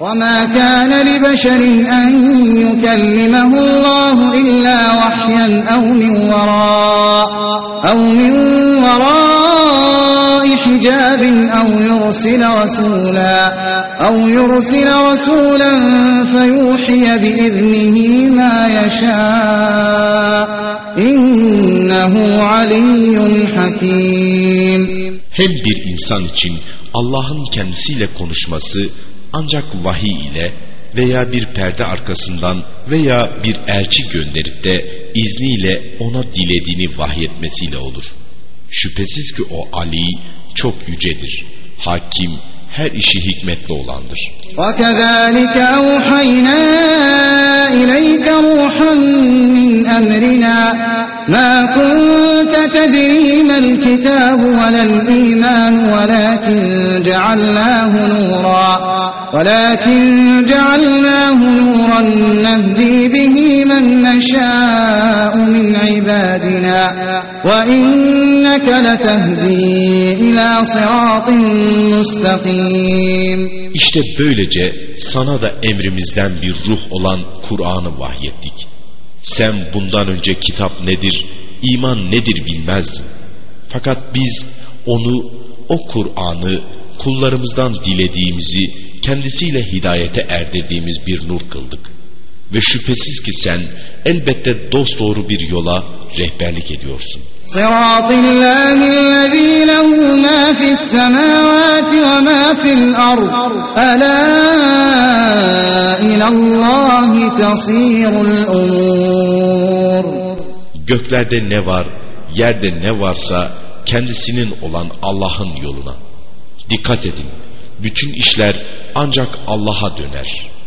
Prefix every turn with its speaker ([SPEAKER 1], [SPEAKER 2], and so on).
[SPEAKER 1] وَمَا كَانَ لِبَشَرٍ أَن يُكَلِّمَهُ اللَّهُ إِلَّا وَحْيًا أَوْ مِنْ وَرَاءِ أَوْ مِنْ وَرَاءِ حِجَابٍ أَوْ يُرْسِلَ رَسُولًا أَوْ يُرْسِلَ رَسُولًا فَيُوحِيَ بِإِذْنِهِ مَا يَشَاءُ إِنَّهُ عَلِيٌّ حَكِيمٌ
[SPEAKER 2] Hem bir insan için Allah'ın kendisiyle konuşması ancak vahiy ile veya bir perde arkasından veya bir elçi gönderip de izniyle ona dilediğini vahyetmesiyle olur. Şüphesiz ki o Ali çok yücedir, hakim, her işi hikmetli olandır.
[SPEAKER 1] وَكَذَٰلِكَ أَوْحَيْنَا إِلَيْكَ رُوحًا مِّنْ أَمْرِنَا مَا كُنْتَ تَدْرِي مَا الْكِتَابُ وَلَا الْإِيمَانُ وَلَٰكِنْ جَعَلْنَاهُ نُورًا وَلَٰكِنْ جَعَلْنَاهُ نُورًا نَهْدِي بِهِ مَن نَّشَاءُ مِنْ عِبَادِنَا وَإِنَّكَ لَتَهْدِي إِلَىٰ صِرَاطٍ مُّسْتَقِيمٍ
[SPEAKER 2] İşte böylece sana da emrimizden bir ruh olan Kur'an'ı vahyettik. Sen bundan önce kitap nedir, iman nedir bilmezdin. Fakat biz onu, o Kur'an'ı kullarımızdan dilediğimizi kendisiyle hidayete erdirdiğimiz bir nur kıldık. Ve şüphesiz ki sen elbette dosdoğru bir yola rehberlik ediyorsun.
[SPEAKER 1] صراط الله الذي له ما في السماوات وما في الأرض ألا إلى الله تصير الأمور
[SPEAKER 2] Göklerde ne var, yerde ne varsa kendisinin olan Allah'ın yoluna. Dikkat edin, bütün işler ancak Allah'a döner.''